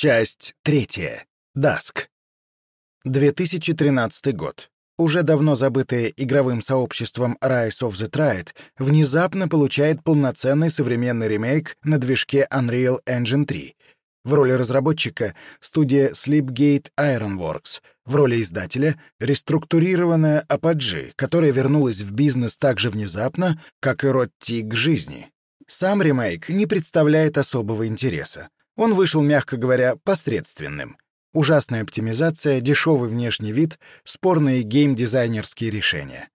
Часть третья. Даск. 2013 год. Уже давно забытое игровым сообществом Rise of the Triad внезапно получает полноценный современный ремейк на движке Unreal Engine 3. В роли разработчика — студия Sleepgate Ironworks. В роли издателя — реструктурированная Apogee, которая вернулась в бизнес так же внезапно, как и Ротти к жизни. Сам ремейк не представляет особого интереса. Он вышел, мягко говоря, посредственным. Ужасная оптимизация, дешевый внешний вид, спорные геймдизайнерские решения.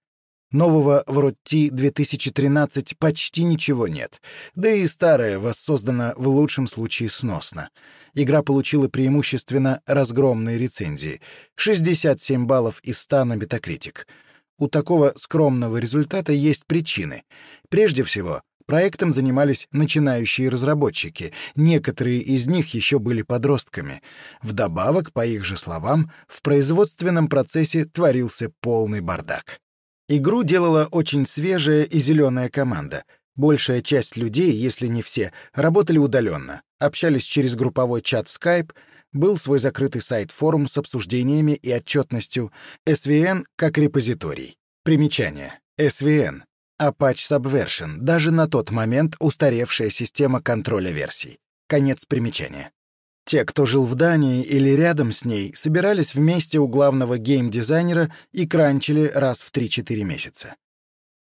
Нового в Ротти 2013 почти ничего нет, да и старое воссоздано в лучшем случае сносно. Игра получила преимущественно разгромные рецензии — 67 баллов из 100 на Metacritic. У такого скромного результата есть причины. Прежде всего, Проектом занимались начинающие разработчики, некоторые из них еще были подростками. Вдобавок, по их же словам, в производственном процессе творился полный бардак. Игру делала очень свежая и зеленая команда. Большая часть людей, если не все, работали удаленно, общались через групповой чат в Skype, был свой закрытый сайт-форум с обсуждениями и отчетностью, SVN как репозиторий. Примечание. SVN Apache Subversion, даже на тот момент устаревшая система контроля версий. Конец примечания. Те, кто жил в Дании или рядом с ней, собирались вместе у главного геймдизайнера и кранчили раз в 3-4 месяца.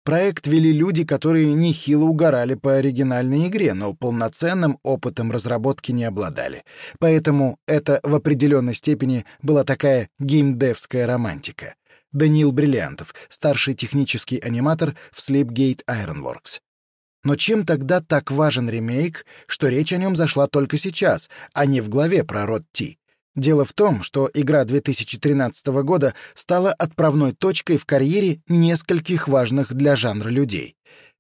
Проект вели люди, которые нехило угорали по оригинальной игре, но полноценным опытом разработки не обладали. Поэтому это в определенной степени была такая геймдевская романтика. Даниил Бриллиантов, старший технический аниматор в Sleepgate Ironworks. Но чем тогда так важен ремейк, что речь о нем зашла только сейчас, а не в главе про Род? Дело в том, что игра 2013 года стала отправной точкой в карьере нескольких важных для жанра людей.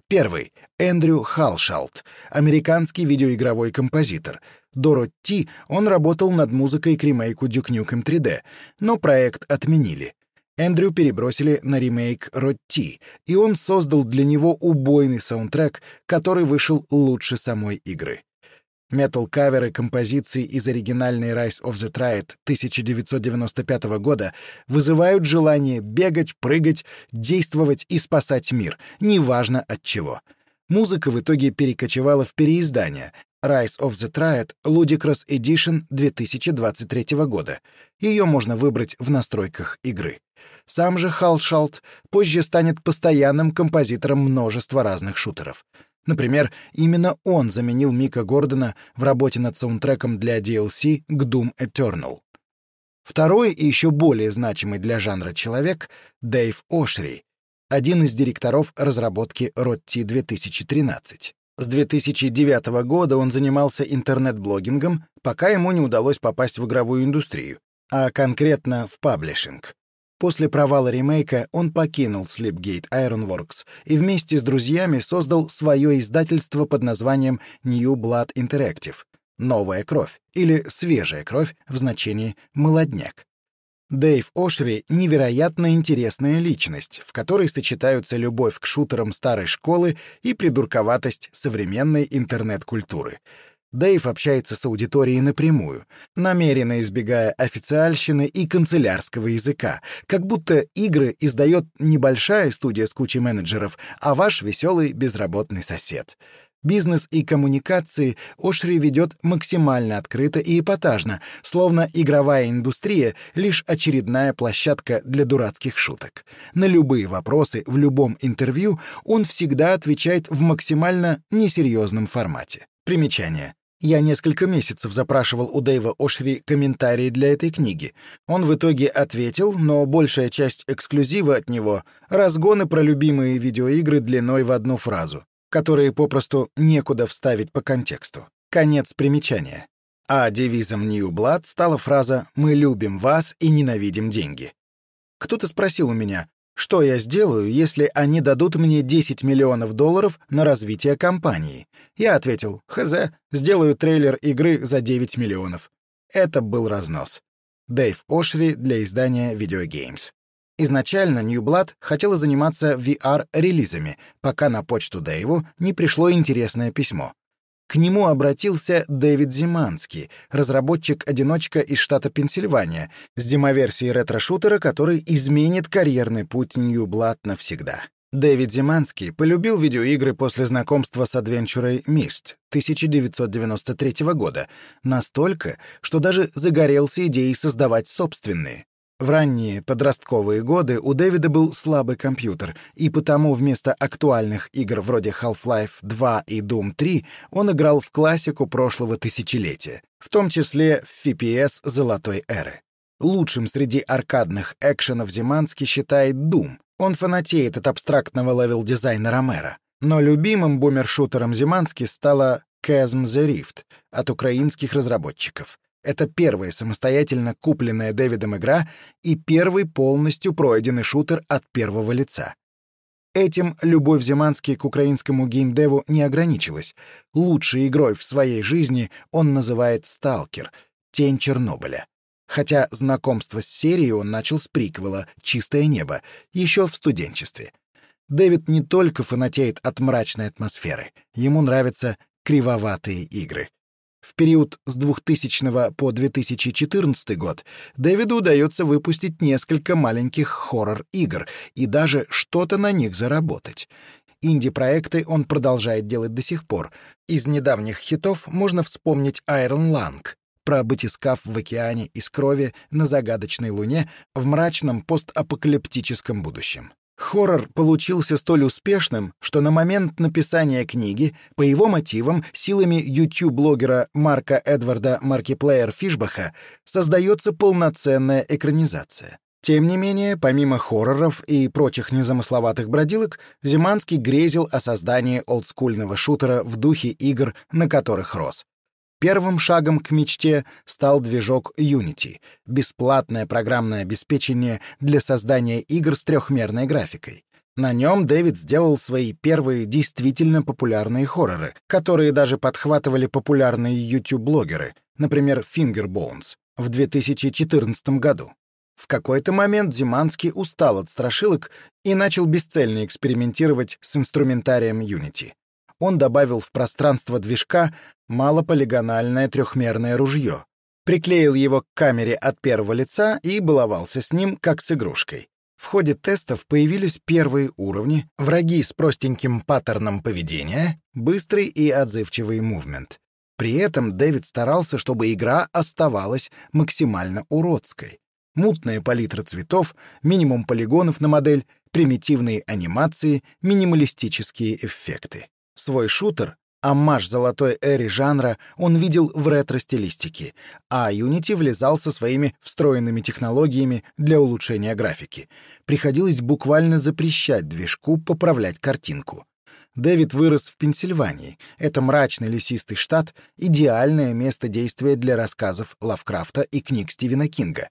Первый — Эндрю Халшалт, американский видеоигровой композитор. До Ротти он работал над музыкой к ремейку Duke Nukem 3D, но проект отменили. Эндрю перебросили на ремейк Ротти, и он создал для него убойный саундтрек, который вышел лучше самой игры. Метал-каверы композиций из оригинальной Rise of the Triad 1995 года вызывают желание бегать, прыгать, действовать и спасать мир, неважно от чего. Музыка в итоге перекочевала в переиздание Rise of the Triad Ludicrous Edition 2023 года. Ее можно выбрать в настройках игры. Сам же Халшалт позже станет постоянным композитором множества разных шутеров. Например, именно он заменил Мика Гордона в работе над саундтреком для DLC к Doom Eternal. Второй и еще более значимый для жанра человек — Дэйв Ошри, один из директоров разработки Ротти 2013. С 2009 года он занимался интернет-блогингом, пока ему не удалось попасть в игровую индустрию, а конкретно в паблишинг. После провала ремейка он покинул Sleepgate Ironworks и вместе с друзьями создал свое издательство под названием New Blood Interactive — «Новая кровь» или «Свежая кровь» в значении «молодняк». Дэйв Ошри — невероятно интересная личность, в которой сочетаются любовь к шутерам старой школы и придурковатость современной интернет-культуры — Дэйв общается с аудиторией напрямую, намеренно избегая официальщины и канцелярского языка, как будто игры издает небольшая студия с кучей менеджеров, а ваш веселый безработный сосед. Бизнес и коммуникации Ошри ведет максимально открыто и эпатажно, словно игровая индустрия — лишь очередная площадка для дурацких шуток. На любые вопросы в любом интервью он всегда отвечает в максимально несерьезном формате. Примечание. Я несколько месяцев запрашивал у Дэйва Ошри комментарии для этой книги. Он в итоге ответил, но большая часть эксклюзива от него — разгоны про любимые видеоигры длиной в одну фразу, которые попросту некуда вставить по контексту. Конец примечания. А девизом New Blood стала фраза «Мы любим вас и ненавидим деньги». Кто-то спросил у меня, что я сделаю, если они дадут мне 10 миллионов долларов на развитие компании? Я ответил, хз, сделаю трейлер игры за 9 миллионов. Это был разнос. Дэйв Ошри для издания Video Games. Изначально New Blood хотела заниматься VR-релизами, пока на почту Дэйву не пришло интересное письмо. К нему обратился Дэвид Зиманский, разработчик-одиночка из штата Пенсильвания, с демоверсией ретро-шутера, который изменит карьерный путь Нью-Блад навсегда. Дэвид Зиманский полюбил видеоигры после знакомства с адвенчурой Myst 1993 года настолько, что даже загорелся идеей создавать собственные. В ранние подростковые годы у Дэвида был слабый компьютер, и потому вместо актуальных игр вроде Half-Life 2 и Doom 3 он играл в классику прошлого тысячелетия, в том числе в FPS золотой эры. Лучшим среди аркадных экшенов Зиманский считает Doom, он фанатеет от абстрактного левел-дизайна Ромера. Но любимым бумершутером Зимански стала Chasm: The Rift от украинских разработчиков. Это первая самостоятельно купленная Дэвидом игра и первый полностью пройденный шутер от первого лица. Этим любовь Зимански к украинскому геймдеву не ограничилась. Лучшей игрой в своей жизни он называет «Сталкер» — «Тень Чернобыля» хотя знакомство с серией он начал с приквела «Чистое небо» еще в студенчестве. Дэвид не только фанатеет от мрачной атмосферы, ему нравятся кривоватые игры. В период с 2000 по 2014 год Дэвиду удается выпустить несколько маленьких хоррор-игр и даже что-то на них заработать. Инди-проекты он продолжает делать до сих пор. Из недавних хитов можно вспомнить Iron Lung, про батискаф в океане из крови на загадочной луне в мрачном постапокалиптическом будущем. Хоррор получился столь успешным, что на момент написания книги, по его мотивам, силами YouTube-блогера Марка Эдварда Маркиплеер Фишбаха, создается полноценная экранизация. Тем не менее, помимо хорроров и прочих незамысловатых бродилок, Зиманский грезил о создании олдскульного шутера в духе игр, на которых рос. Первым шагом к мечте стал движок Unity — бесплатное программное обеспечение для создания игр с трехмерной графикой. На нем Дэвид сделал свои первые действительно популярные хорроры, которые даже подхватывали популярные YouTube-блогеры, например, Fingerbones, в 2014 году. В какой-то момент Зиманский устал от страшилок и начал бесцельно экспериментировать с инструментарием Unity он добавил в пространство движка малополигональное трехмерное ружье, приклеил его к камере от первого лица и баловался с ним, как с игрушкой. В ходе тестов появились первые уровни, враги с простеньким паттерном поведения, быстрый и отзывчивый мувмент. При этом Дэвид старался, чтобы игра оставалась максимально уродской. Мутная палитра цветов, минимум полигонов на модель, примитивные анимации, минималистические эффекты. Свой шутер, аммаж золотой эре жанра, он видел в ретро-стилистике, а Unity влезал со своими встроенными технологиями для улучшения графики. Приходилось буквально запрещать движку поправлять картинку. Дэвид вырос в Пенсильвании. Это мрачный лесистый штат, идеальное место действия для рассказов Лавкрафта и книг Стивена Кинга.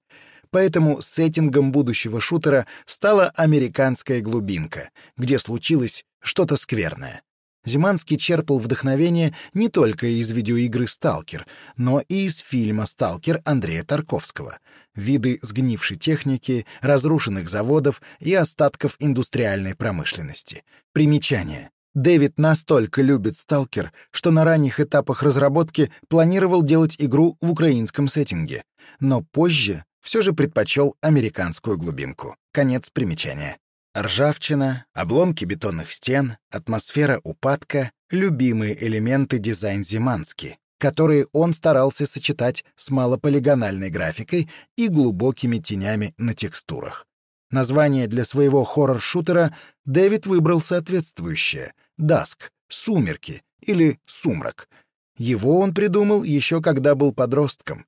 Поэтому сеттингом будущего шутера стала американская глубинка, где случилось что-то скверное. Зиманский черпал вдохновение не только из видеоигры «Сталкер», но и из фильма «Сталкер» Андрея Тарковского. Виды сгнившей техники, разрушенных заводов и остатков индустриальной промышленности. Примечание. Дэвид настолько любит «Сталкер», что на ранних этапах разработки планировал делать игру в украинском сеттинге, но позже все же предпочел американскую глубинку. Конец примечания. Ржавчина, обломки бетонных стен, атмосфера упадка — любимые элементы дизайн Зимански, которые он старался сочетать с малополигональной графикой и глубокими тенями на текстурах. Название для своего хоррор-шутера Дэвид выбрал соответствующее — «Даск», «Сумерки» или «Сумрак». Его он придумал еще когда был подростком,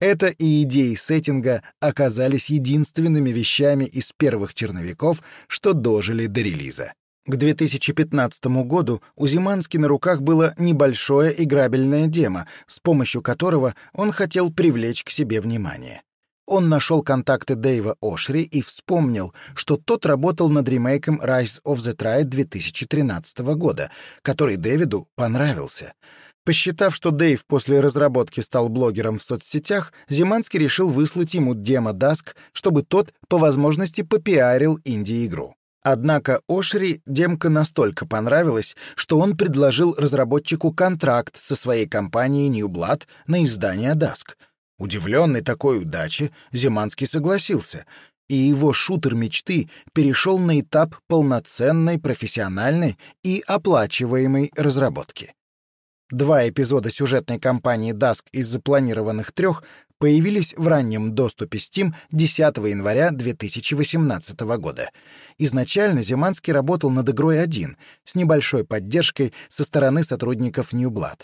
это и идеи сеттинга оказались единственными вещами из первых черновиков, что дожили до релиза. К 2015 году у Зимански на руках было небольшое играбельное демо, с помощью которого он хотел привлечь к себе внимание. Он нашел контакты Дэйва Ошри и вспомнил, что тот работал над ремейком Rise of the Triad 2013 года, который Дэвиду понравился — Посчитав, что Дэйв после разработки стал блогером в соцсетях, Зиманский решил выслать ему демо Даск, чтобы тот по возможности попиарил инди-игру. Однако Ошри демка настолько понравилась, что он предложил разработчику контракт со своей компанией New Blood на издание Dusk. Удивленный такой удаче, Зиманский согласился, и его шутер мечты перешел на этап полноценной, профессиональной и оплачиваемой разработки. Два эпизода сюжетной кампании Dusk из запланированных трех появились в раннем доступе Steam 10 января 2018 года. Изначально Зиманский работал над игрой один, с небольшой поддержкой со стороны сотрудников New Blood.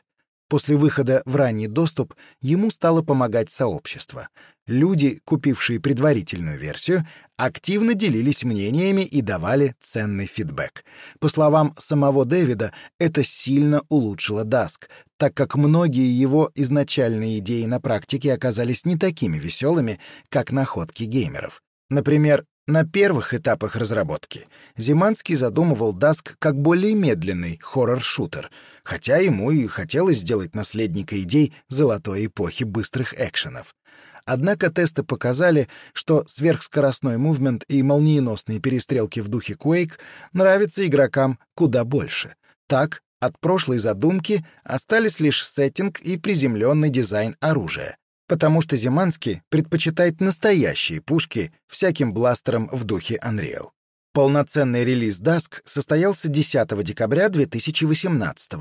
После выхода в ранний доступ ему стало помогать сообщество. Люди, купившие предварительную версию, активно делились мнениями и давали ценный фидбэк. По словам самого Дэвида, это сильно улучшило Даск, так как многие его изначальные идеи на практике оказались не такими веселыми, как находки геймеров. Например, на первых этапах разработки Зиманский задумывал Даск как более медленный хоррор-шутер, хотя ему и хотелось сделать наследника идей золотой эпохи быстрых экшенов. Однако тесты показали, что сверхскоростной мувмент и молниеносные перестрелки в духе Quake нравятся игрокам куда больше. Так, от прошлой задумки остались лишь сеттинг и приземленный дизайн оружия потому что Зиманский предпочитает настоящие пушки всяким бластерам в духе Unreal. Полноценный релиз Dusk состоялся 10 декабря 2018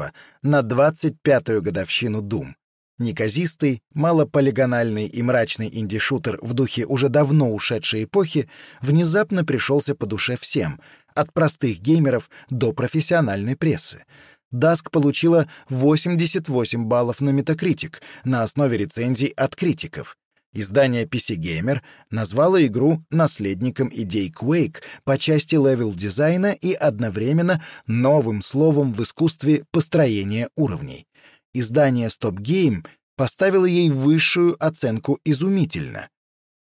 на 25-ю годовщину Doom. Неказистый, малополигональный и мрачный инди-шутер в духе уже давно ушедшей эпохи внезапно пришелся по душе всем, от простых геймеров до профессиональной прессы — Dusk получила 88 баллов на Metacritic на основе рецензий от критиков. Издание PC Gamer назвало игру наследником идей Quake по части левел-дизайна и одновременно новым словом в искусстве построения уровней. Издание Stop Game поставило ей высшую оценку «изумительно».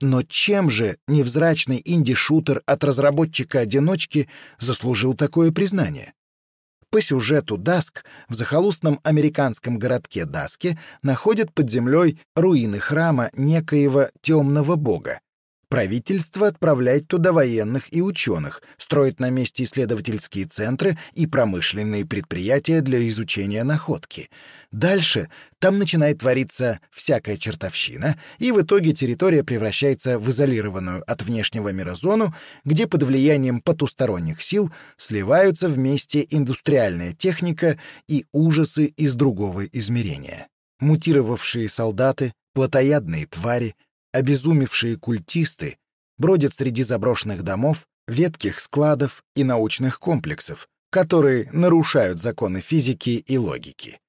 Но чем же невзрачный инди-шутер от разработчика-одиночки заслужил такое признание? По сюжету Даск в захолустном американском городке Даске находят под землей руины храма некоего темного бога. Правительство отправляет туда военных и ученых, строит на месте исследовательские центры и промышленные предприятия для изучения находки. Дальше там начинает твориться всякая чертовщина, и в итоге территория превращается в изолированную от внешнего мира зону, где под влиянием потусторонних сил сливаются вместе индустриальная техника и ужасы из другого измерения. Мутировавшие солдаты, плотоядные твари — обезумевшие культисты бродят среди заброшенных домов, ветких складов и научных комплексов, которые нарушают законы физики и логики.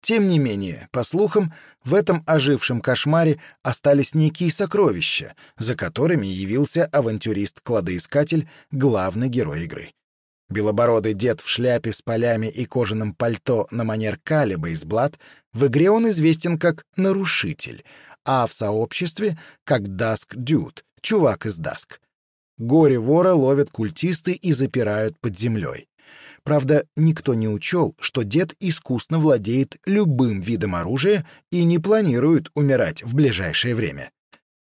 Тем не менее, по слухам, в этом ожившем кошмаре остались некие сокровища, за которыми явился авантюрист-кладоискатель, главный герой игры. Белобородый дед в шляпе с полями и кожаном пальто на манер Калиба из Блад, в игре он известен как «нарушитель», а в сообществе — как Даск Дюд, чувак из Даск. Горе-вора ловят культисты и запирают под землей. Правда, никто не учел, что дед искусно владеет любым видом оружия и не планирует умирать в ближайшее время.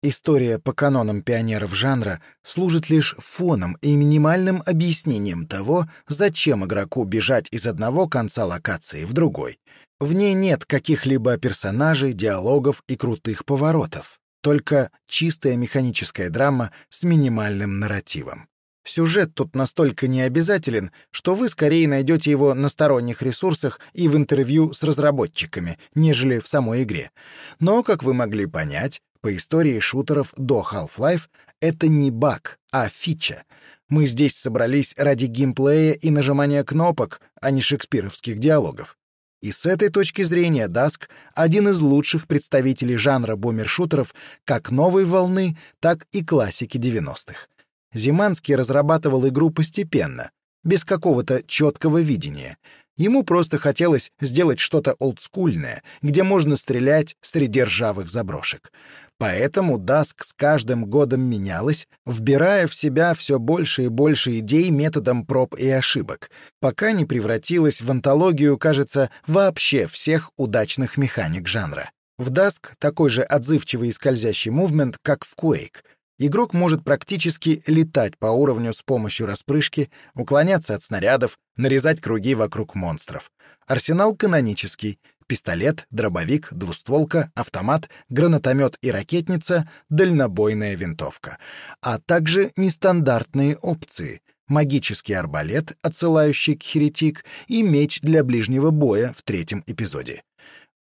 История по канонам пионеров жанра служит лишь фоном и минимальным объяснением того, зачем игроку бежать из одного конца локации в другой. В ней нет каких-либо персонажей, диалогов и крутых поворотов, только чистая механическая драма с минимальным нарративом. Сюжет тут настолько необязателен, что вы скорее найдете его на сторонних ресурсах и в интервью с разработчиками, нежели в самой игре. Но, как вы могли понять, по истории шутеров до Half-Life это не баг, а фича. Мы здесь собрались ради геймплея и нажимания кнопок, а не шекспировских диалогов. И с этой точки зрения Даск — один из лучших представителей жанра бумершутеров как новой волны, так и классики 90-х. Зиманский разрабатывал игру постепенно, без какого-то четкого видения. Ему просто хотелось сделать что-то олдскульное, где можно стрелять среди ржавых заброшек. Поэтому Даск с каждым годом менялась, вбирая в себя все больше и больше идей методом проб и ошибок, пока не превратилась в антологию, кажется, вообще всех удачных механик жанра. В Даск такой же отзывчивый и скользящий мувмент, как в Quake. Игрок может практически летать по уровню с помощью распрыжки, уклоняться от снарядов, нарезать круги вокруг монстров. Арсенал канонический. Пистолет, дробовик, двустволка, автомат, гранатомет и ракетница, дальнобойная винтовка. А также нестандартные опции — магический арбалет, отсылающий к херетик, и меч для ближнего боя в третьем эпизоде.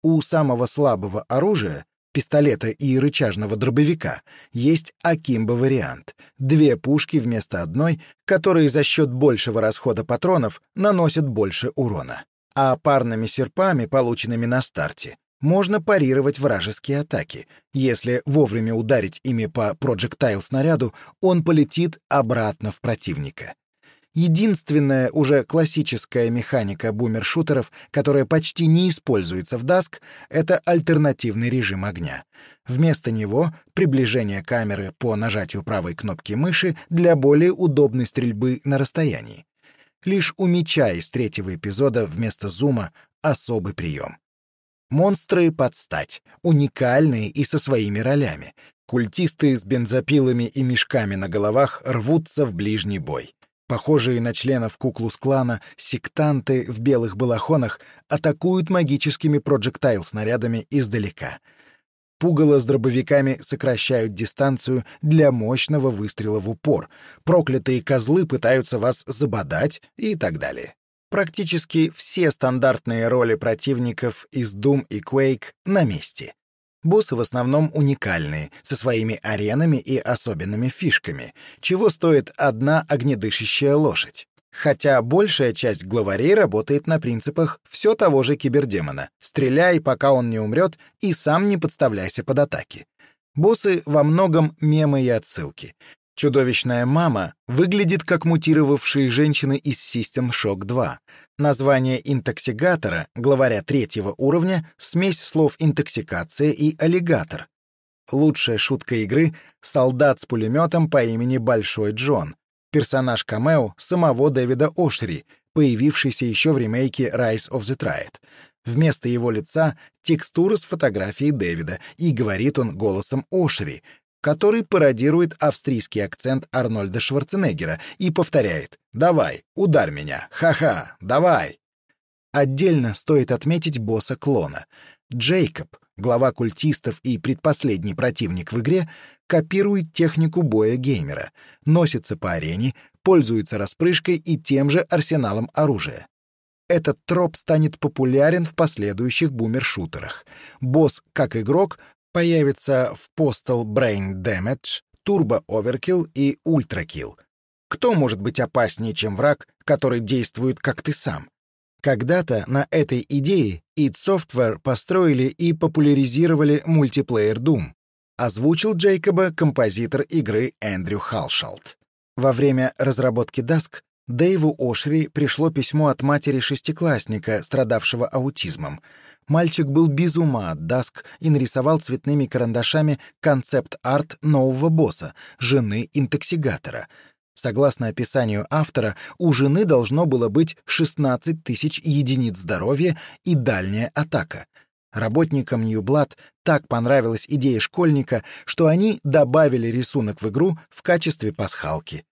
У самого слабого оружия пистолета и рычажного дробовика, есть Акимбо-вариант. Две пушки вместо одной, которые за счет большего расхода патронов наносят больше урона. А парными серпами, полученными на старте, можно парировать вражеские атаки. Если вовремя ударить ими по проджектайл-снаряду, он полетит обратно в противника. Единственная уже классическая механика бумершутеров, которая почти не используется в Dask, это альтернативный режим огня. Вместо него приближение камеры по нажатию правой кнопки мыши для более удобной стрельбы на расстоянии. Лишь у меча из третьего эпизода вместо зума особый прием. Монстры под стать, уникальные и со своими ролями. Культисты с бензопилами и мешками на головах рвутся в ближний бой. Похожие на членов Куклус-клана, сектанты в белых балахонах атакуют магическими проджектайл-снарядами издалека. Пугало с дробовиками сокращают дистанцию для мощного выстрела в упор. Проклятые козлы пытаются вас забодать и так далее. Практически все стандартные роли противников из Doom и Quake на месте. Боссы в основном уникальные, со своими аренами и особенными фишками, чего стоит одна огнедышащая лошадь. Хотя большая часть главарей работает на принципах все того же кибердемона. Стреляй, пока он не умрет, и сам не подставляйся под атаки. Боссы во многом мемы и отсылки. Чудовищная мама выглядит как мутировавшие женщины из System Shock 2. Название интоксикатора, главаря третьего уровня, смесь слов интоксикация и аллигатор. Лучшая шутка игры — солдат с пулеметом по имени Большой Джон. Персонаж камео самого Дэвида Ошри, появившийся еще в ремейке Rise of the Triad. Вместо его лица — текстура с фотографией Дэвида, и говорит он голосом Ошри, который пародирует австрийский акцент Арнольда Шварценеггера и повторяет «Давай, ударь меня! Ха-ха! Давай!» Отдельно стоит отметить босса клона. Джейкоб, глава культистов и предпоследний противник в игре, копирует технику боя геймера, носится по арене, пользуется распрыжкой и тем же арсеналом оружия. Этот троп станет популярен в последующих бумер-шутерах. Босс, как игрок, появится в Postal Brain Damage, Turbo Overkill и Ultra Kill. Кто может быть опаснее, чем враг, который действует как ты сам? Когда-то на этой идее id Software построили и популяризировали мультиплеер Doom. Озвучил Джейкоба композитор игры Эндрю Халшалт. Во время разработки Dusk Дэйву Ошри пришло письмо от матери шестиклассника, страдавшего аутизмом. Мальчик был без ума от Даск и нарисовал цветными карандашами концепт-арт нового босса, жены интоксигатора. Согласно описанию автора, у жены должно было быть 16 тысяч единиц здоровья и дальняя атака. Работникам Ньюблад так понравилась идея школьника, что они добавили рисунок в игру в качестве пасхалки.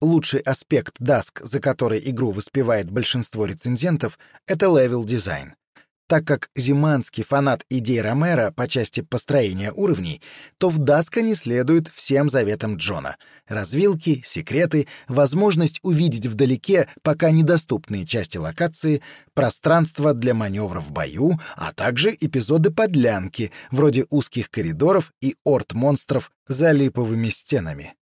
Лучший аспект Dusk, за который игру воспевает большинство рецензентов, это левел-дизайн. Так как Зиманский фанат идей Ромера по части построения уровней, то в Dusk они следуют всем заветам Джона. Развилки, секреты, возможность увидеть вдалеке пока недоступные части локации, пространство для маневров в бою, а также эпизоды подлянки, вроде узких коридоров и орд монстров за липовыми стенами.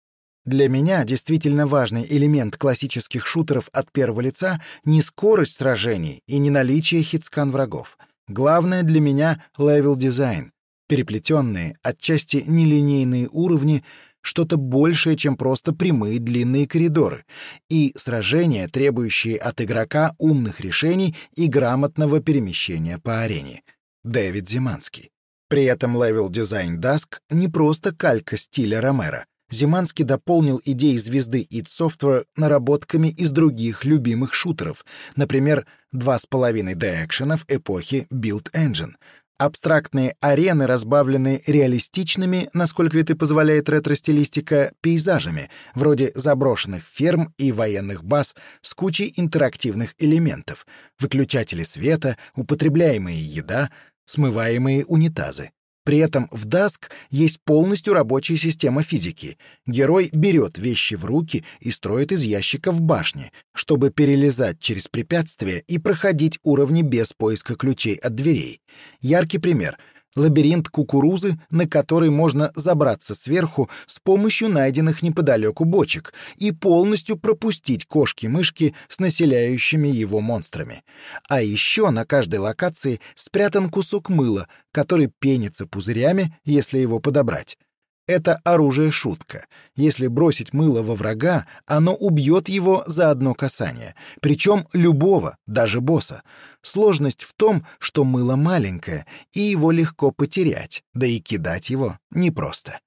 Для меня действительно важный элемент классических шутеров от первого лица не скорость сражений и не наличие hitscan врагов. Главное для меня — левел-дизайн. Переплетенные, отчасти нелинейные уровни, что-то большее, чем просто прямые длинные коридоры, и сражения, требующие от игрока умных решений и грамотного перемещения по арене. Дэвид Зиманский. При этом левел-дизайн Dusk не просто калька стиля Ромера — Зиманский дополнил идеи звезды id Software наработками из других любимых шутеров, например, 2,5D экшенов эпохи Build Engine. Абстрактные арены разбавлены реалистичными, насколько это позволяет ретро-стилистика, пейзажами, вроде заброшенных ферм и военных баз с кучей интерактивных элементов, выключатели света, употребляемая еда, смываемые унитазы. При этом в Даск есть полностью рабочая система физики. Герой берет вещи в руки и строит из ящиков башни, чтобы перелезать через препятствия и проходить уровни без поиска ключей от дверей. Яркий пример — лабиринт кукурузы, на который можно забраться сверху с помощью найденных неподалеку бочек и полностью пропустить кошки-мышки с населяющими его монстрами. А еще на каждой локации спрятан кусок мыла, который пенится пузырями, если его подобрать. Это оружие-шутка. Если бросить мыло во врага, оно убьет его за одно касание. Причем любого, даже босса. Сложность в том, что мыло маленькое, и его легко потерять, да и кидать его непросто.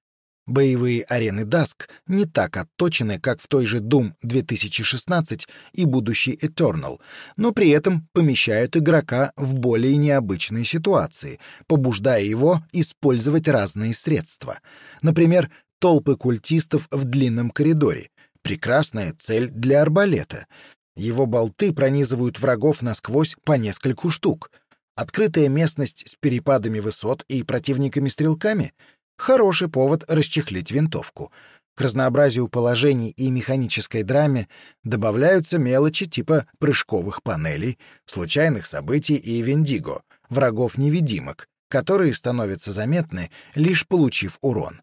Боевые арены Dusk не так отточены, как в той же Doom 2016 и будущий Eternal, но при этом помещают игрока в более необычные ситуации, побуждая его использовать разные средства. Например, толпы культистов в длинном коридоре. Прекрасная цель для арбалета. Его болты пронизывают врагов насквозь по нескольку штук. Открытая местность с перепадами высот и противниками-стрелками — Хороший повод расчехлить винтовку. К разнообразию положений и механической драме добавляются мелочи типа прыжковых панелей, случайных событий и виндиго, врагов-невидимок, которые становятся заметны, лишь получив урон.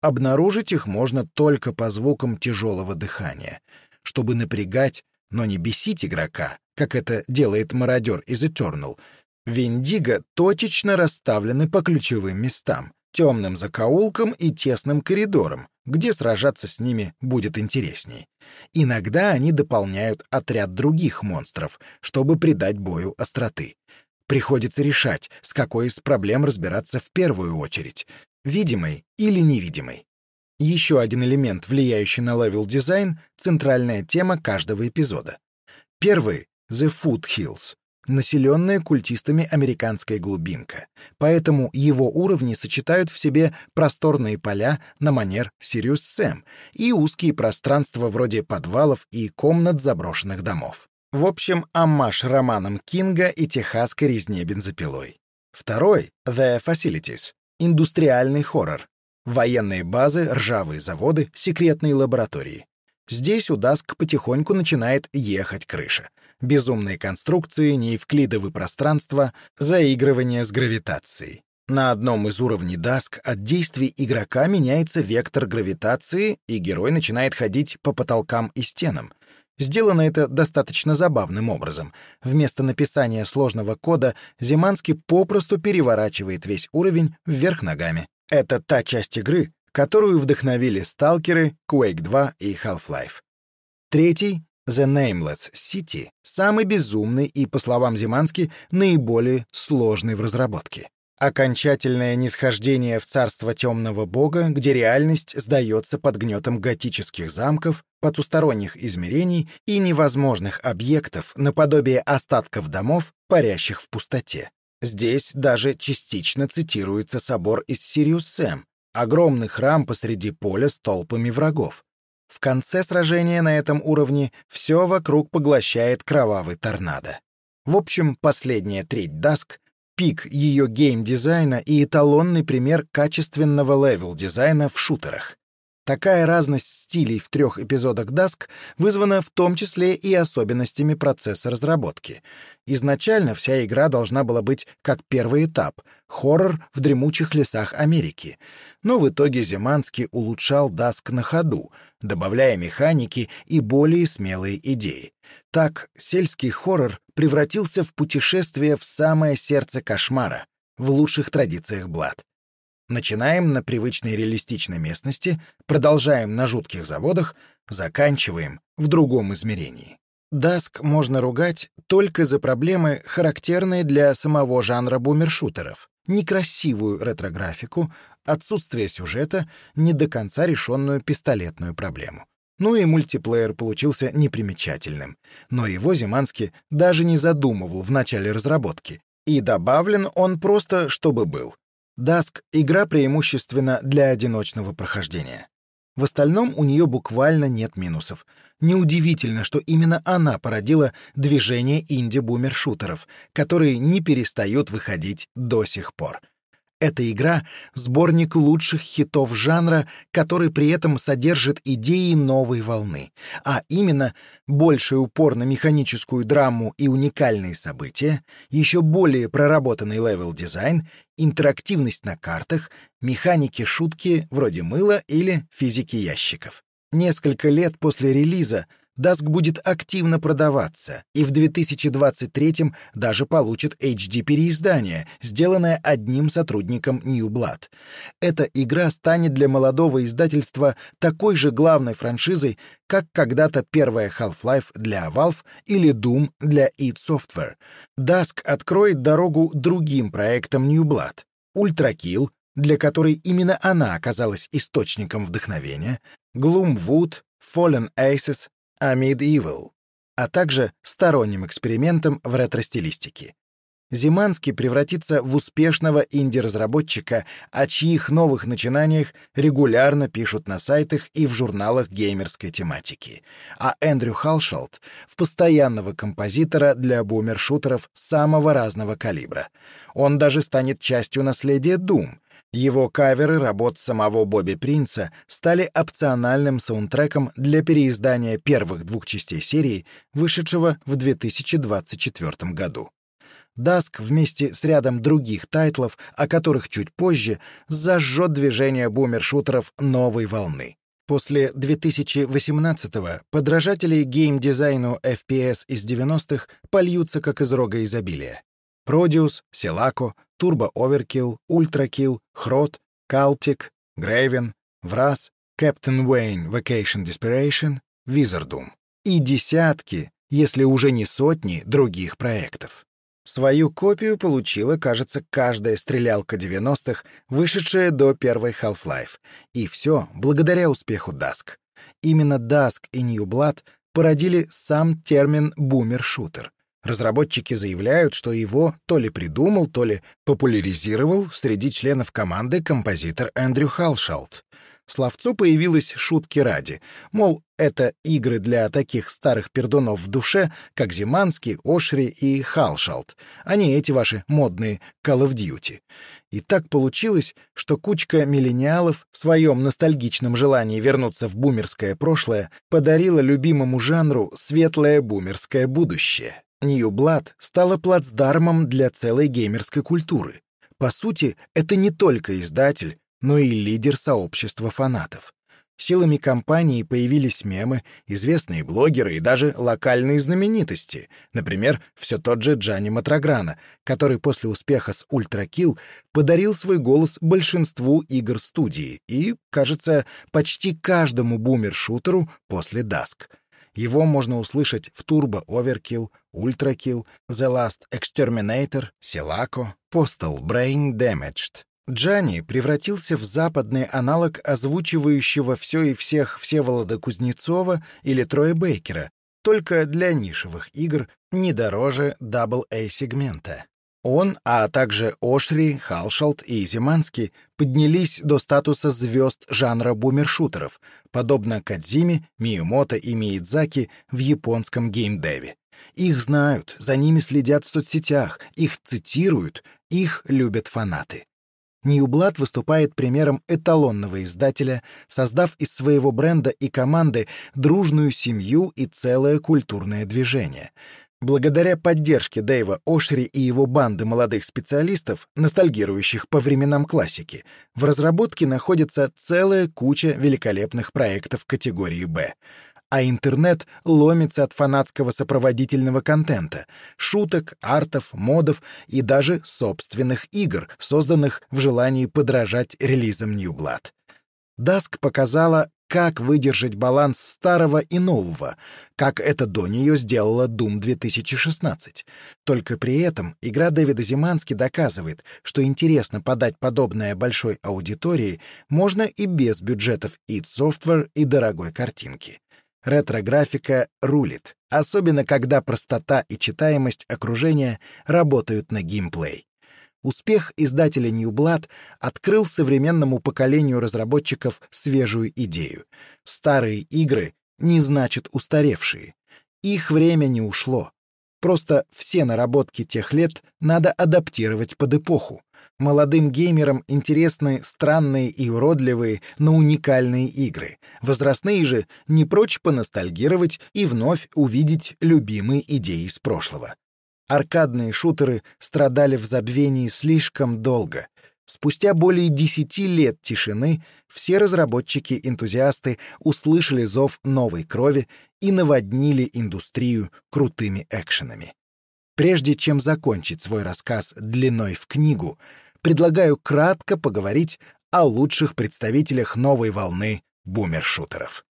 Обнаружить их можно только по звукам тяжелого дыхания. Чтобы напрягать, но не бесить игрока, как это делает мародер из Eternal, виндиго точечно расставлены по ключевым местам — темным закоулкам и тесным коридорам, где сражаться с ними будет интересней. Иногда они дополняют отряд других монстров, чтобы придать бою остроты. Приходится решать, с какой из проблем разбираться в первую очередь — видимой или невидимой. Еще один элемент, влияющий на левел-дизайн — центральная тема каждого эпизода. Первый — The Foothills населенная культистами американская глубинка, поэтому его уровни сочетают в себе просторные поля на манер Serious Sam и узкие пространства вроде подвалов и комнат заброшенных домов. В общем, аммаж романом Кинга и техасской резне бензопилой. Второй — The Facilities — индустриальный хоррор. Военные базы, ржавые заводы, секретные лаборатории. Здесь у Даск потихоньку начинает ехать крыша. Безумные конструкции, неевклидовы пространства, заигрывание с гравитацией. На одном из уровней Даск от действий игрока меняется вектор гравитации, и герой начинает ходить по потолкам и стенам. Сделано это достаточно забавным образом. Вместо написания сложного кода Зиманский попросту переворачивает весь уровень вверх ногами. Это та часть игры, которую вдохновили сталкеры, Quake 2 и Half-Life. Третий — The Nameless City — самый безумный и, по словам Зимански, наиболее сложный в разработке. Окончательное нисхождение в царство темного бога, где реальность сдается под гнетом готических замков, потусторонних измерений и невозможных объектов наподобие остатков домов, парящих в пустоте. Здесь даже частично цитируется собор из Serious Sam, Огромный храм посреди поля с толпами врагов. В конце сражения на этом уровне все вокруг поглощает кровавый торнадо. В общем, последняя треть Dusk — пик ее гейм-дизайна и эталонный пример качественного левел-дизайна в шутерах. Такая разность стилей в трех эпизодах Dusk вызвана в том числе и особенностями процесса разработки. Изначально вся игра должна была быть как первый этап — хоррор в дремучих лесах Америки. Но в итоге Зиманский улучшал Dusk на ходу, добавляя механики и более смелые идеи. Так, сельский хоррор превратился в путешествие в самое сердце кошмара, в лучших традициях Блад. Начинаем на привычной реалистичной местности, продолжаем на жутких заводах, заканчиваем в другом измерении. Даск можно ругать только за проблемы, характерные для самого жанра бумершутеров. Некрасивую ретрографику, отсутствие сюжета, не до конца решенную пистолетную проблему. Ну и мультиплеер получился непримечательным. Но его Зиманский даже не задумывал в начале разработки, И добавлен он просто, чтобы был. Dusk — игра преимущественно для одиночного прохождения. В остальном у нее буквально нет минусов. Неудивительно, что именно она породила движение инди-бумер-шутеров, которые не перестают выходить до сих пор. Эта игра — сборник лучших хитов жанра, который при этом содержит идеи новой волны, а именно больший упор на механическую драму и уникальные события, еще более проработанный левел-дизайн, интерактивность на картах, механики шутки вроде мыла или физики ящиков. Несколько лет после релиза — Dusk будет активно продаваться, и в 2023 даже получит HD-переиздание, сделанное одним сотрудником New Blood. Эта игра станет для молодого издательства такой же главной франшизой, как когда-то первая Half-Life для Valve или Doom для id Software. Dusk откроет дорогу другим проектам New Blood. Ultra для которой именно она оказалась источником вдохновения, Gloomwood, Fallen Aces, Amid Evil, а также сторонним экспериментом в ретро-стилистике. Зиманский превратится в успешного инди-разработчика, о чьих новых начинаниях регулярно пишут на сайтах и в журналах геймерской тематики, а Эндрю Халшалт — в постоянного композитора для бумер-шутеров самого разного калибра. Он даже станет частью наследия Doom, его каверы работ самого Бобби Принца стали опциональным саундтреком для переиздания первых двух частей серии, вышедшего в 2024 году. Dusk вместе с рядом других тайтлов, о которых чуть позже, зажжет движение бумер-шутеров новой волны. После 2018-го подражатели геймдизайну FPS из 90-х польются как из рога изобилия. Продиус, Селако, Turbo Overkill, Ultra Kill, Хрот, Калтик, Грейвен, Враз, Captain Wayne Vacation Desperation, Wizardum и десятки, если уже не сотни, других проектов. Свою копию получила, кажется, каждая стрелялка 90-х, вышедшая до первой Half-Life. И все благодаря успеху Dusk. Именно Dusk и New Blood породили сам термин «бумер-шутер», Разработчики заявляют, что его то ли придумал, то ли популяризировал среди членов команды композитор Эндрю Халшалт. Словцо появилось шутки ради, мол, это игры для таких старых пердунов в душе, как Зиманский, Ошри и Халшалт, а не эти ваши модные Call of Duty. И так получилось, что кучка миллениалов в своем ностальгичном желании вернуться в бумерское прошлое подарила любимому жанру светлое бумерское будущее. New Blood стала плацдармом для целой геймерской культуры. По сути, это не только издатель, но и лидер сообщества фанатов. Силами компании появились мемы, известные блогеры и даже локальные знаменитости, например, все тот же Джанни Матраграна, который после успеха с Kill подарил свой голос большинству игр студии и, кажется, почти каждому бумер-шутеру после Dusk — его можно услышать в Turbo Overkill, Ultra Kill, The Last Exterminator, Selaco, Postal Brain Damaged. Джани превратился в западный аналог озвучивающего все и всех Всеволода Кузнецова или Троя Бейкера, только для нишевых игр не дороже AA-сегмента. Он, а также Ошри, Халшалт и Зиманский поднялись до статуса звезд жанра бумершутеров, подобно Кадзиме, Миюмото и Миядзаки в японском геймдеве. Их знают, за ними следят в соцсетях, их цитируют, их любят фанаты. Ньюблад выступает примером эталонного издателя, создав из своего бренда и команды дружную семью и целое культурное движение. Благодаря поддержке Дэйва Ошри и его банды молодых специалистов, ностальгирующих по временам классики, в разработке находится целая куча великолепных проектов категории «Б». А интернет ломится от фанатского сопроводительного контента, шуток, артов, модов и даже собственных игр, созданных в желании подражать релизам New Blood. Dusk показала, как выдержать баланс старого и нового, как это до нее сделала Doom 2016. Только при этом игра Дэвида Зимански доказывает, что интересно подать подобное большой аудитории можно и без бюджетов id Software и дорогой картинки. Ретро-графика рулит, особенно когда простота и читаемость окружения работают на геймплей. Успех издателя New Blood открыл современному поколению разработчиков свежую идею. Старые игры не значат устаревшие. Их время не ушло. Просто все наработки тех лет надо адаптировать под эпоху. Молодым геймерам интересны странные и уродливые, но уникальные игры. Возрастные же не прочь поностальгировать и вновь увидеть любимые идеи из прошлого. Аркадные шутеры страдали в забвении слишком долго. Спустя более десяти лет тишины все разработчики-энтузиасты услышали зов новой крови и наводнили индустрию крутыми экшенами. Прежде чем закончить свой рассказ длиной в книгу, предлагаю кратко поговорить о лучших представителях новой волны бумершутеров.